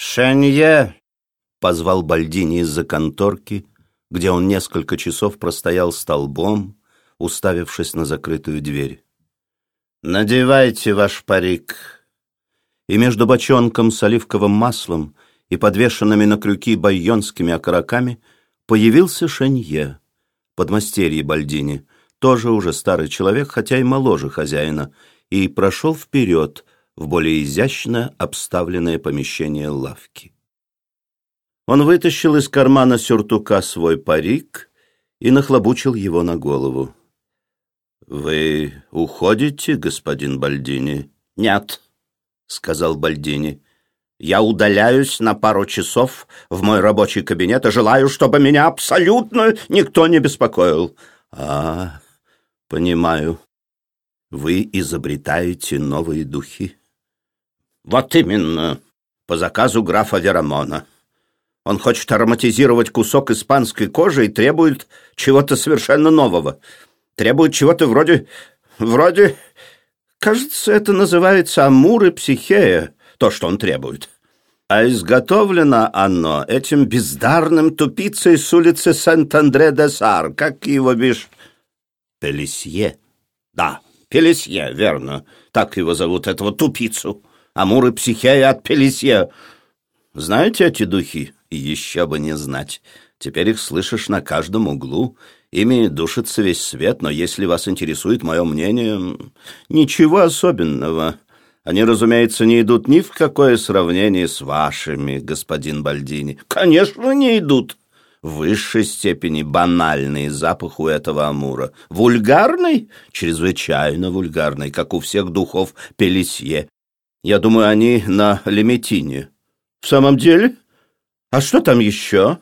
«Шенье!» — позвал Бальдини из-за конторки, где он несколько часов простоял столбом, уставившись на закрытую дверь. «Надевайте ваш парик!» И между бочонком с оливковым маслом и подвешенными на крюки байонскими окороками появился Шенье, подмастерье Бальдини, тоже уже старый человек, хотя и моложе хозяина, и прошел вперед в более изящно обставленное помещение лавки. Он вытащил из кармана сюртука свой парик и нахлобучил его на голову. «Вы уходите, господин Бальдини?» «Нет», — сказал Бальдини. «Я удаляюсь на пару часов в мой рабочий кабинет и желаю, чтобы меня абсолютно никто не беспокоил». «А, понимаю. Вы изобретаете новые духи?» «Вот именно, по заказу графа Верамона». Он хочет ароматизировать кусок испанской кожи и требует чего-то совершенно нового. Требует чего-то вроде... вроде... Кажется, это называется амур и психея, то, что он требует. А изготовлено оно этим бездарным тупицей с улицы Сент-Андре-де-Сар. Как его бишь? Пелесье. Да, Пелесье, верно. Так его зовут, этого тупицу. Амур и психея от Пелесье. Знаете эти духи? Еще бы не знать. Теперь их слышишь на каждом углу. Ими душится весь свет, но если вас интересует мое мнение, ничего особенного. Они, разумеется, не идут ни в какое сравнение с вашими, господин Бальдини. Конечно, не идут. В высшей степени банальный запах у этого амура. Вульгарный? Чрезвычайно вульгарный, как у всех духов Пелесье. Я думаю, они на лимитине. В самом деле? А что там еще?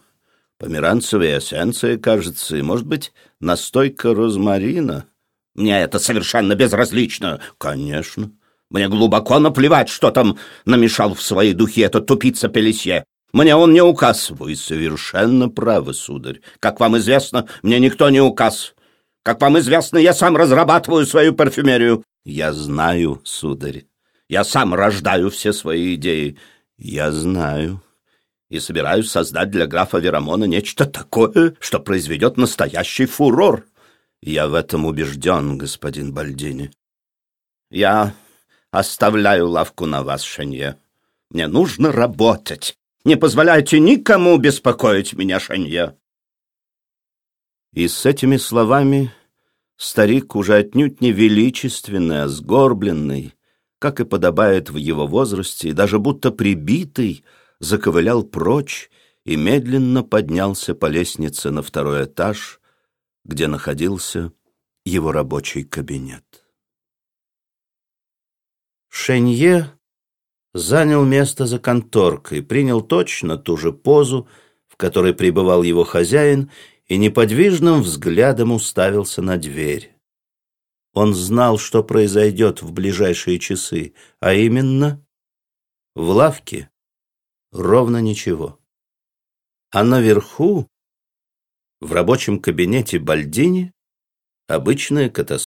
Померанцевая эссенция, кажется, и, может быть, настойка розмарина. Мне это совершенно безразлично. Конечно. Мне глубоко наплевать, что там намешал в свои духи этот тупица Пелесье. Мне он не указ. Вы совершенно правы, сударь. Как вам известно, мне никто не указ. Как вам известно, я сам разрабатываю свою парфюмерию. Я знаю, сударь. Я сам рождаю все свои идеи. Я знаю и собираюсь создать для графа Верамона нечто такое, что произведет настоящий фурор. Я в этом убежден, господин Бальдини. Я оставляю лавку на вас, Шенье. Мне нужно работать. Не позволяйте никому беспокоить меня, Шенье. И с этими словами старик, уже отнюдь не величественный, а сгорбленный, как и подобает в его возрасте, и даже будто прибитый, заковылял прочь и медленно поднялся по лестнице на второй этаж, где находился его рабочий кабинет. Шенье занял место за конторкой, принял точно ту же позу, в которой пребывал его хозяин, и неподвижным взглядом уставился на дверь. Он знал, что произойдет в ближайшие часы, а именно в лавке ровно ничего. А наверху, в рабочем кабинете Бальдини, обычная катастрофа.